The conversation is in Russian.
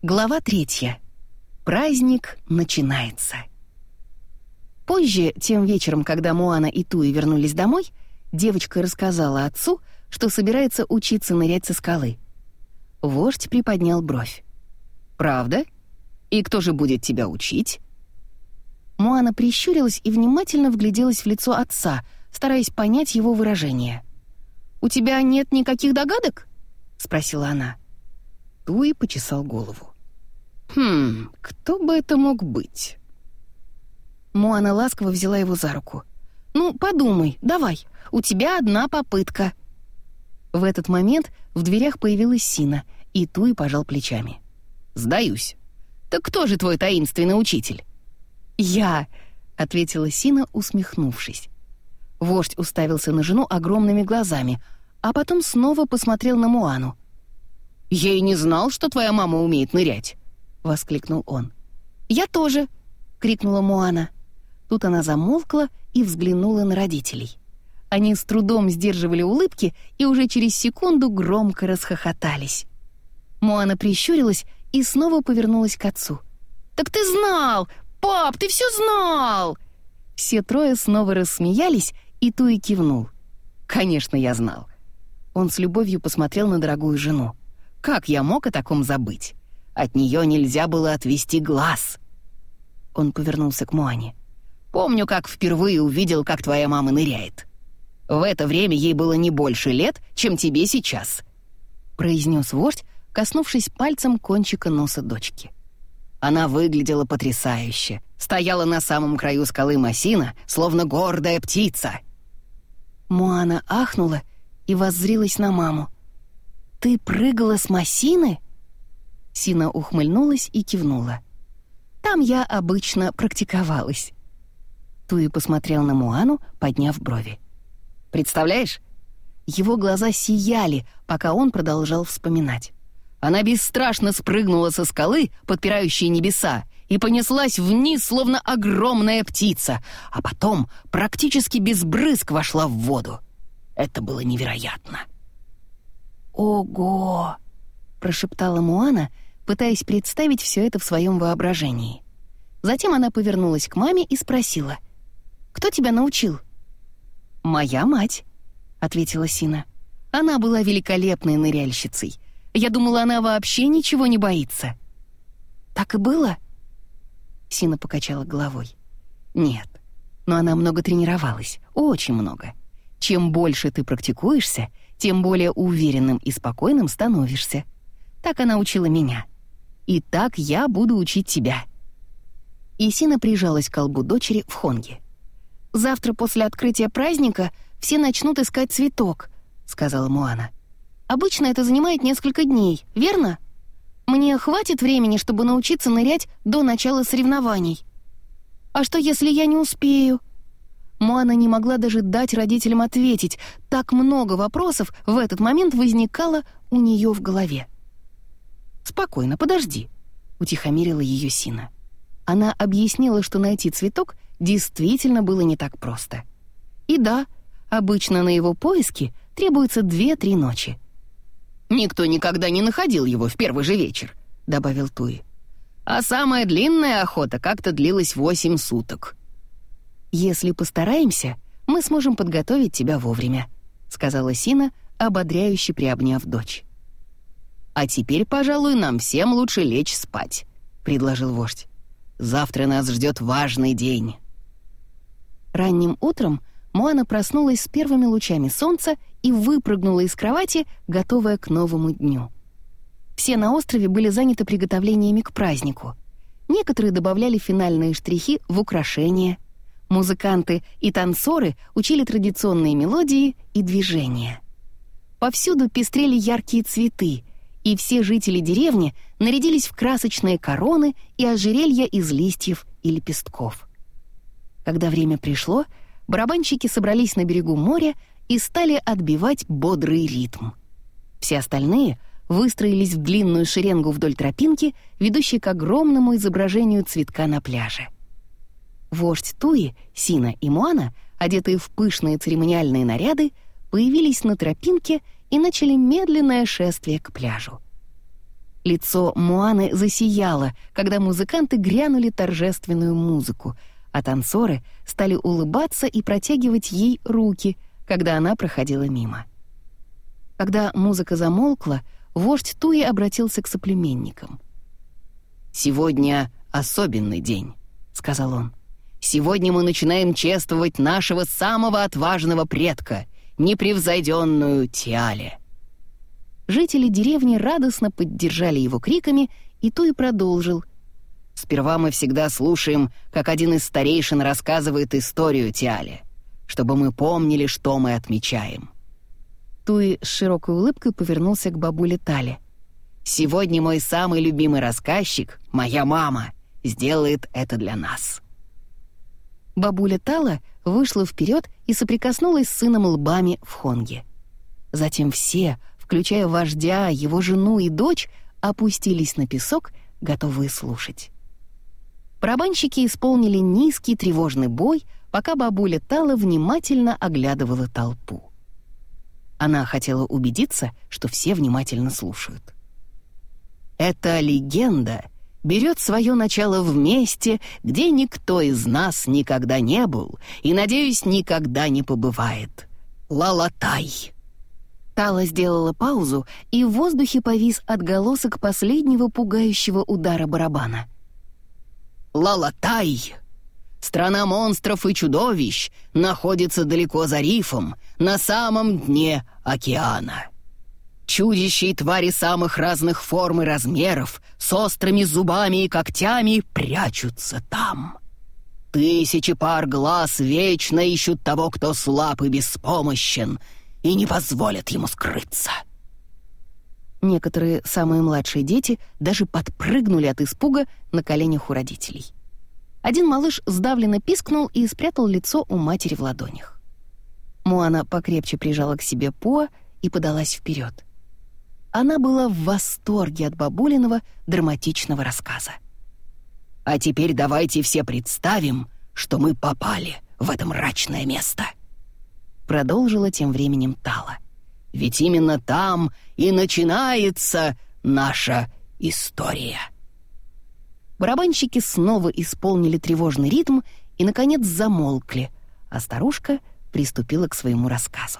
Глава третья. Праздник начинается. Позже, тем вечером, когда Муана и Туи вернулись домой, девочка рассказала отцу, что собирается учиться нырять со скалы. Вождь приподнял бровь. «Правда? И кто же будет тебя учить?» Муана прищурилась и внимательно вгляделась в лицо отца, стараясь понять его выражение. «У тебя нет никаких догадок?» — спросила она. Туи почесал голову. «Хм, кто бы это мог быть?» Муана ласково взяла его за руку. «Ну, подумай, давай, у тебя одна попытка». В этот момент в дверях появилась Сина, и Туи пожал плечами. «Сдаюсь. Так кто же твой таинственный учитель?» «Я», — ответила Сина, усмехнувшись. Вождь уставился на жену огромными глазами, а потом снова посмотрел на Муану. «Я и не знал, что твоя мама умеет нырять!» — воскликнул он. «Я тоже!» — крикнула Муана. Тут она замолкла и взглянула на родителей. Они с трудом сдерживали улыбки и уже через секунду громко расхохотались. Муана прищурилась и снова повернулась к отцу. «Так ты знал! Пап, ты все знал!» Все трое снова рассмеялись, и Туи кивнул. «Конечно, я знал». Он с любовью посмотрел на дорогую жену. Как я мог о таком забыть? От нее нельзя было отвести глаз. Он повернулся к Муане. Помню, как впервые увидел, как твоя мама ныряет. В это время ей было не больше лет, чем тебе сейчас», — произнес вождь, коснувшись пальцем кончика носа дочки. Она выглядела потрясающе, стояла на самом краю скалы Масина, словно гордая птица. Муана ахнула и воззрилась на маму. «Ты прыгала с Масины?» Сина ухмыльнулась и кивнула. «Там я обычно практиковалась». Туи посмотрел на Муану, подняв брови. «Представляешь?» Его глаза сияли, пока он продолжал вспоминать. Она бесстрашно спрыгнула со скалы, подпирающей небеса, и понеслась вниз, словно огромная птица, а потом практически без брызг вошла в воду. Это было невероятно. «Ого!» — прошептала Муана, пытаясь представить все это в своем воображении. Затем она повернулась к маме и спросила. «Кто тебя научил?» «Моя мать», — ответила Сина. «Она была великолепной ныряльщицей. Я думала, она вообще ничего не боится». «Так и было?» Сина покачала головой. «Нет, но она много тренировалась, очень много. Чем больше ты практикуешься, тем более уверенным и спокойным становишься. Так она учила меня. И так я буду учить тебя». Исина прижалась к колбу дочери в Хонге. «Завтра после открытия праздника все начнут искать цветок», — сказала Муана. «Обычно это занимает несколько дней, верно? Мне хватит времени, чтобы научиться нырять до начала соревнований. А что, если я не успею?» Моана не могла даже дать родителям ответить. Так много вопросов в этот момент возникало у нее в голове. «Спокойно, подожди», — утихомирила ее Сина. Она объяснила, что найти цветок действительно было не так просто. И да, обычно на его поиски требуется две-три ночи. «Никто никогда не находил его в первый же вечер», — добавил Туи. «А самая длинная охота как-то длилась восемь суток». «Если постараемся, мы сможем подготовить тебя вовремя», — сказала Сина, ободряюще приобняв дочь. «А теперь, пожалуй, нам всем лучше лечь спать», — предложил вождь. «Завтра нас ждет важный день». Ранним утром Моана проснулась с первыми лучами солнца и выпрыгнула из кровати, готовая к новому дню. Все на острове были заняты приготовлениями к празднику. Некоторые добавляли финальные штрихи в украшения — Музыканты и танцоры учили традиционные мелодии и движения. Повсюду пестрели яркие цветы, и все жители деревни нарядились в красочные короны и ожерелья из листьев и лепестков. Когда время пришло, барабанщики собрались на берегу моря и стали отбивать бодрый ритм. Все остальные выстроились в длинную шеренгу вдоль тропинки, ведущей к огромному изображению цветка на пляже. Вождь Туи, Сина и Муана, одетые в пышные церемониальные наряды, появились на тропинке и начали медленное шествие к пляжу. Лицо Муаны засияло, когда музыканты грянули торжественную музыку, а танцоры стали улыбаться и протягивать ей руки, когда она проходила мимо. Когда музыка замолкла, вождь Туи обратился к соплеменникам. «Сегодня особенный день», — сказал он. «Сегодня мы начинаем чествовать нашего самого отважного предка, непревзойденную Тиале». Жители деревни радостно поддержали его криками, и Туи продолжил. «Сперва мы всегда слушаем, как один из старейшин рассказывает историю Тиале, чтобы мы помнили, что мы отмечаем». Туи с широкой улыбкой повернулся к бабуле Тале. «Сегодня мой самый любимый рассказчик, моя мама, сделает это для нас». Бабуля Тала вышла вперед и соприкоснулась с сыном лбами в хонге. Затем все, включая вождя, его жену и дочь, опустились на песок, готовые слушать. Барабанщики исполнили низкий тревожный бой, пока бабуля Тала внимательно оглядывала толпу. Она хотела убедиться, что все внимательно слушают. «Эта легенда берет свое начало в месте, где никто из нас никогда не был и, надеюсь, никогда не побывает. Лалатай!» Тала сделала паузу, и в воздухе повис отголосок последнего пугающего удара барабана. «Лалатай!» Страна монстров и чудовищ находится далеко за рифом, на самом дне океана. Чудища и твари самых разных форм и размеров, с острыми зубами и когтями прячутся там. Тысячи пар глаз вечно ищут того, кто слаб и беспомощен, и не позволят ему скрыться. Некоторые самые младшие дети даже подпрыгнули от испуга на коленях у родителей. Один малыш сдавленно пискнул и спрятал лицо у матери в ладонях. Муана покрепче прижала к себе Поа и подалась вперед. Она была в восторге от бабулиного драматичного рассказа. «А теперь давайте все представим, что мы попали в это мрачное место», продолжила тем временем Тала. «Ведь именно там и начинается наша история». Барабанщики снова исполнили тревожный ритм и, наконец, замолкли, а старушка приступила к своему рассказу.